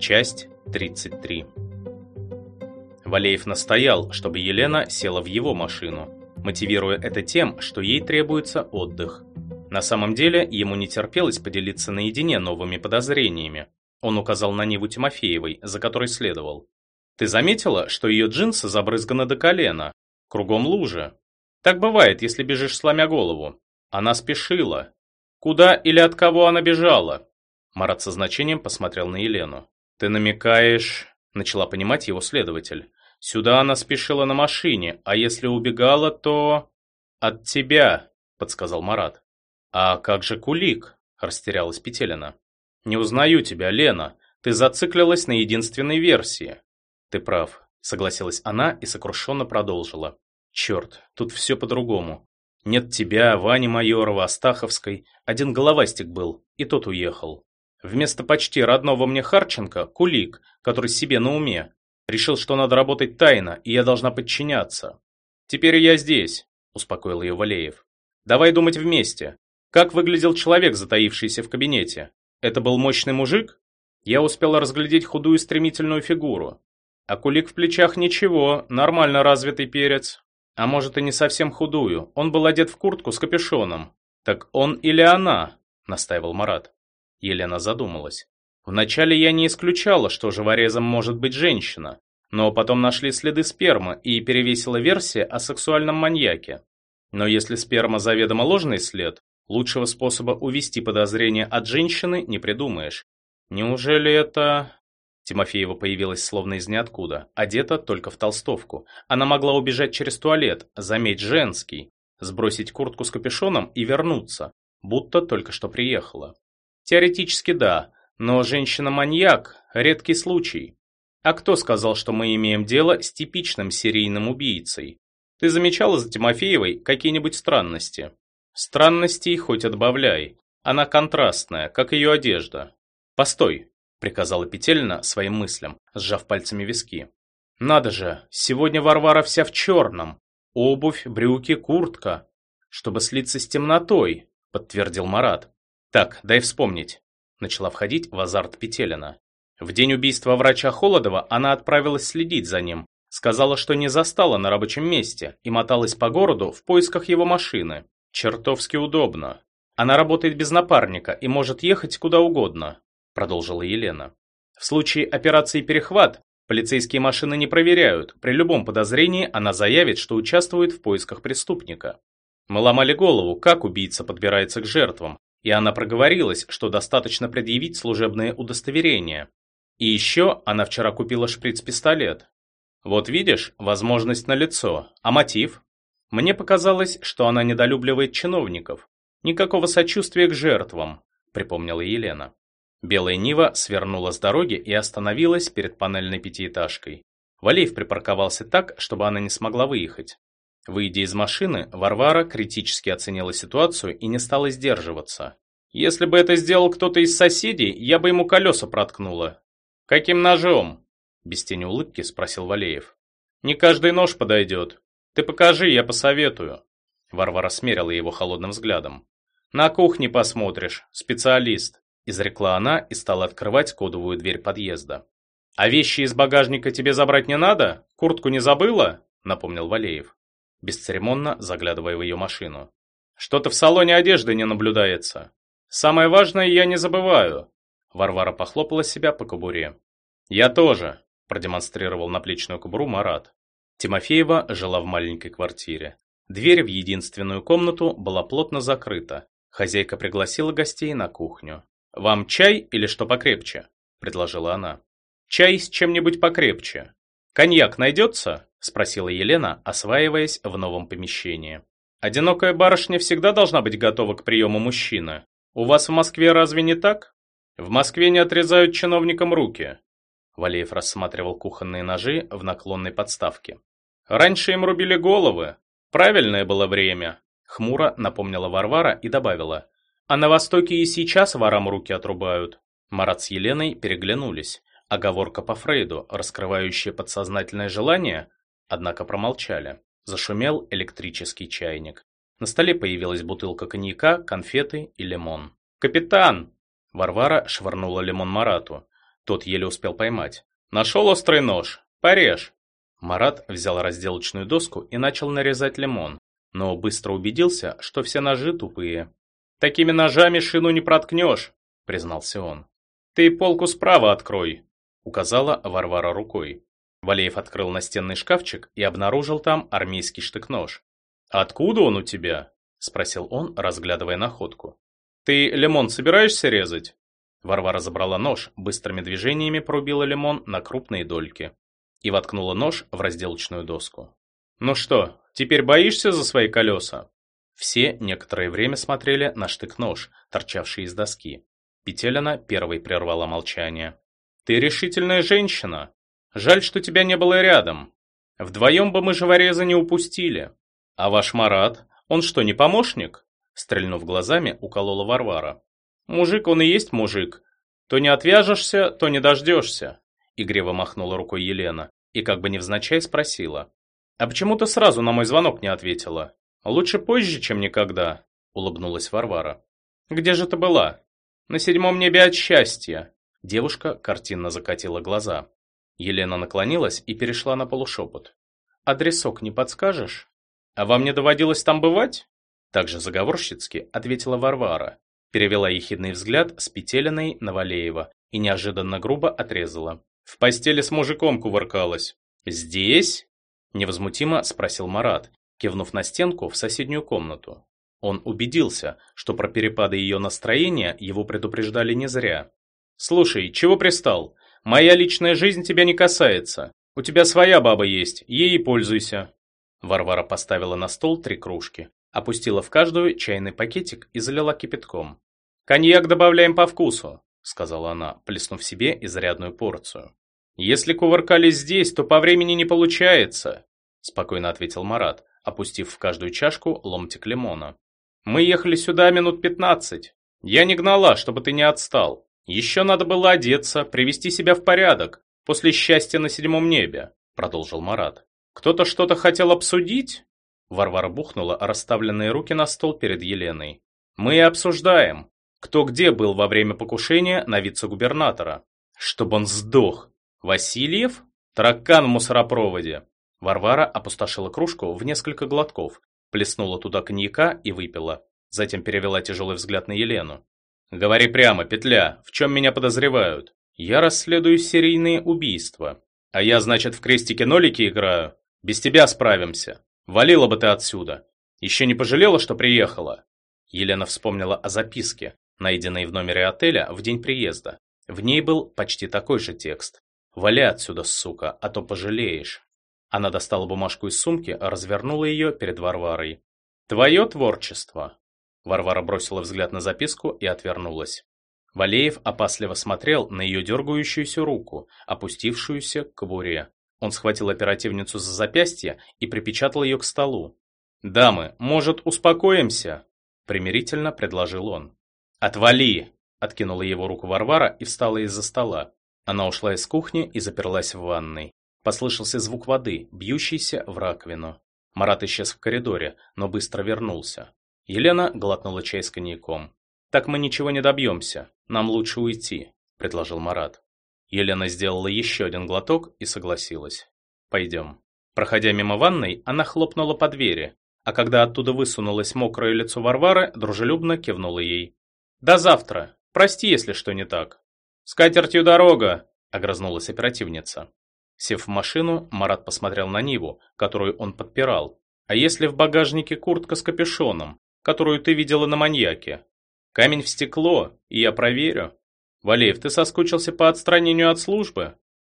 Часть 33. Валеев настоял, чтобы Елена села в его машину, мотивируя это тем, что ей требуется отдых. На самом деле, ему не терпелось поделиться наедине новыми подозрениями. Он указал на Ниву Тимофеевой, за которой следовал. «Ты заметила, что ее джинсы забрызганы до колена? Кругом лужи. Так бывает, если бежишь сломя голову. Она спешила. Куда или от кого она бежала?» Марат со значением посмотрел на Елену. «Ты намекаешь...» — начала понимать его следователь. «Сюда она спешила на машине, а если убегала, то...» «От тебя», — подсказал Марат. «А как же Кулик?» — растерялась Петелина. «Не узнаю тебя, Лена. Ты зациклилась на единственной версии». «Ты прав», — согласилась она и сокрушенно продолжила. «Черт, тут все по-другому. Нет тебя, Вани Майорова, Астаховской. Один головастик был, и тот уехал. Вместо почти родного мне Харченко – Кулик, который себе на уме. Решил, что надо работать тайно, и я должна подчиняться. «Теперь я здесь», – успокоил ее Валеев. «Давай думать вместе. Как выглядел человек, затаившийся в кабинете? Это был мощный мужик? Я успела разглядеть худую стремительную фигуру. А кулик в плечах ничего, нормально развитый перец. А может и не совсем худую, он был одет в куртку с капюшоном. Так он или она?» – настаивал Марат. Елена задумалась. Вначале я не исключала, что живорезом может быть женщина, но потом нашли следы спермы и перевесила версия о сексуальном маньяке. Но если сперма заведомо ложный след, лучшего способа увести подозрение от женщины не придумаешь. Неужели это... Тимофеева появилась словно из ниоткуда, одета только в толстовку. Она могла убежать через туалет, заметь женский, сбросить куртку с капюшоном и вернуться, будто только что приехала. Теоретически да, но женщина-маньяк – редкий случай. А кто сказал, что мы имеем дело с типичным серийным убийцей? Ты замечала за Тимофеевой какие-нибудь странности? Странностей хоть отбавляй. Она контрастная, как ее одежда. Постой, приказала Петельна своим мыслям, сжав пальцами виски. Надо же, сегодня Варвара вся в черном. Обувь, брюки, куртка. Чтобы слиться с темнотой, подтвердил Марат. «Так, дай вспомнить», — начала входить в азарт Петелина. В день убийства врача Холодова она отправилась следить за ним, сказала, что не застала на рабочем месте и моталась по городу в поисках его машины. Чертовски удобно. Она работает без напарника и может ехать куда угодно, продолжила Елена. В случае операции «Перехват» полицейские машины не проверяют. При любом подозрении она заявит, что участвует в поисках преступника. Мы ломали голову, как убийца подбирается к жертвам, и она проговорилась, что достаточно предъявить служебное удостоверение. И еще она вчера купила шприц-пистолет. Вот видишь, возможность налицо. А мотив? Мне показалось, что она недолюбливает чиновников. Никакого сочувствия к жертвам, припомнила Елена. Белая Нива свернула с дороги и остановилась перед панельной пятиэтажкой. Валеев припарковался так, чтобы она не смогла выехать. Выйдя из машины, Варвара критически оценила ситуацию и не стала сдерживаться. «Если бы это сделал кто-то из соседей, я бы ему колеса проткнула». «Каким ножом?» Без тени улыбки спросил Валеев. «Не каждый нож подойдет. Ты покажи, я посоветую». Варвара смерила его холодным взглядом. «На кухне посмотришь, специалист», изрекла она и стала открывать кодовую дверь подъезда. «А вещи из багажника тебе забрать не надо? Куртку не забыла?» напомнил Валеев бесцеремонно заглядывая в ее машину. «Что-то в салоне одежды не наблюдается. Самое важное я не забываю». Варвара похлопала себя по кобуре. «Я тоже», – продемонстрировал наплечную кобуру Марат. Тимофеева жила в маленькой квартире. Дверь в единственную комнату была плотно закрыта. Хозяйка пригласила гостей на кухню. «Вам чай или что покрепче?» – предложила она. «Чай с чем-нибудь покрепче. Коньяк найдется?» – спросила Елена, осваиваясь в новом помещении. «Одинокая барышня всегда должна быть готова к приему мужчины. У вас в Москве разве не так? В Москве не отрезают чиновникам руки». Валеев рассматривал кухонные ножи в наклонной подставке. «Раньше им рубили головы. Правильное было время», – хмуро напомнила Варвара и добавила. «А на Востоке и сейчас ворам руки отрубают». Марат с Еленой переглянулись. Оговорка по Фрейду, раскрывающая подсознательное желание, однако промолчали. Зашумел электрический чайник. На столе появилась бутылка коньяка, конфеты и лимон. «Капитан!» Варвара швырнула лимон Марату. Тот еле успел поймать. «Нашел острый нож. Порежь!» Марат взял разделочную доску и начал нарезать лимон, но быстро убедился, что все ножи тупые. «Такими ножами шину не проткнешь», — признался он. «Ты полку справа открой», — указала Варвара рукой. Валеев открыл настенный шкафчик и обнаружил там армейский штык-нож. «Откуда он у тебя?» – спросил он, разглядывая находку. «Ты лимон собираешься резать?» Варвара забрала нож, быстрыми движениями порубила лимон на крупные дольки и воткнула нож в разделочную доску. «Ну что, теперь боишься за свои колеса?» Все некоторое время смотрели на штык-нож, торчавший из доски. Петелина первой прервала молчание. «Ты решительная женщина. Жаль, что тебя не было рядом. Вдвоем бы мы живореза не упустили. А ваш Марат, он что, не помощник?» Стрельнув глазами, уколола Варвара. «Мужик он и есть мужик. То не отвяжешься, то не дождешься», игриво махнула рукой Елена и как бы невзначай спросила. «А почему ты сразу на мой звонок не ответила? Лучше позже, чем никогда», улыбнулась Варвара. «Где же ты была?» «На седьмом небе от счастья», Девушка картинно закатила глаза. Елена наклонилась и перешла на полушепот. «Адресок не подскажешь? А вам не доводилось там бывать?» Также заговорщицки ответила Варвара, перевела ехидный взгляд с Петелиной на Валеева и неожиданно грубо отрезала. «В постели с мужиком кувыркалась». «Здесь?» – невозмутимо спросил Марат, кивнув на стенку в соседнюю комнату. Он убедился, что про перепады ее настроения его предупреждали не зря. «Слушай, чего пристал? Моя личная жизнь тебя не касается. У тебя своя баба есть, ей и пользуйся». Варвара поставила на стол три кружки, опустила в каждую чайный пакетик и залила кипятком. «Коньяк добавляем по вкусу», — сказала она, плеснув себе изрядную порцию. «Если кувыркались здесь, то по времени не получается», — спокойно ответил Марат, опустив в каждую чашку ломтик лимона. «Мы ехали сюда минут пятнадцать. Я не гнала, чтобы ты не отстал. «Еще надо было одеться, привести себя в порядок, после счастья на седьмом небе», — продолжил Марат. «Кто-то что-то хотел обсудить?» Варвара бухнула расставленные руки на стол перед Еленой. «Мы и обсуждаем, кто где был во время покушения на вице-губернатора. Чтобы он сдох. Васильев? Таракан в мусоропроводе». Варвара опустошила кружку в несколько глотков, плеснула туда коньяка и выпила. Затем перевела тяжелый взгляд на Елену. «Говори прямо, петля, в чем меня подозревают? Я расследую серийные убийства. А я, значит, в крестике-нолики играю? Без тебя справимся. Валила бы ты отсюда. Еще не пожалела, что приехала?» Елена вспомнила о записке, найденной в номере отеля в день приезда. В ней был почти такой же текст. «Вали отсюда, сука, а то пожалеешь». Она достала бумажку из сумки, развернула ее перед Варварой. «Твое творчество. Варвара бросила взгляд на записку и отвернулась. Валеев опасливо смотрел на ее дергающуюся руку, опустившуюся к кобуре. Он схватил оперативницу за запястье и припечатал ее к столу. «Дамы, может, успокоимся?» – примирительно предложил он. «Отвали!» – откинула его руку Варвара и встала из-за стола. Она ушла из кухни и заперлась в ванной. Послышался звук воды, бьющийся в раковину. Марат исчез в коридоре, но быстро вернулся. Елена глотнула чай с коньяком. «Так мы ничего не добьемся. Нам лучше уйти», – предложил Марат. Елена сделала еще один глоток и согласилась. «Пойдем». Проходя мимо ванной, она хлопнула по двери, а когда оттуда высунулось мокрое лицо Варвары, дружелюбно кивнула ей. «До завтра. Прости, если что не так». «С катертью дорога!» – огрызнулась оперативница. Сев в машину, Марат посмотрел на Ниву, которую он подпирал. А если в багажнике куртка с капюшоном, которую ты видела на маньяке. Камень в стекло, и я проверю. Валеев, ты соскучился по отстранению от службы?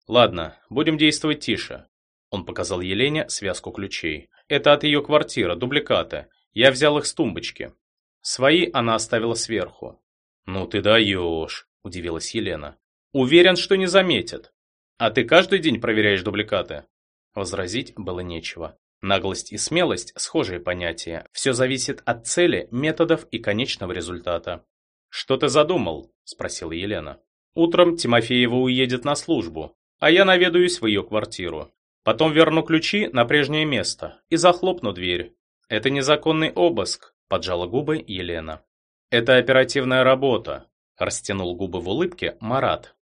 Ладно, будем действовать тише. Он показал Елене связку ключей. Это от ее квартиры, дубликаты. Я взял их с тумбочки. Свои она оставила сверху. Ну ты даешь, удивилась Елена. Уверен, что не заметит. А ты каждый день проверяешь дубликаты? Возразить было нечего. Наглость и смелость – схожие понятия. Все зависит от цели, методов и конечного результата. «Что ты задумал?» – спросила Елена. «Утром Тимофеева уедет на службу, а я наведаюсь в ее квартиру. Потом верну ключи на прежнее место и захлопну дверь. Это незаконный обыск», – поджала губы Елена. «Это оперативная работа», – растянул губы в улыбке Марат.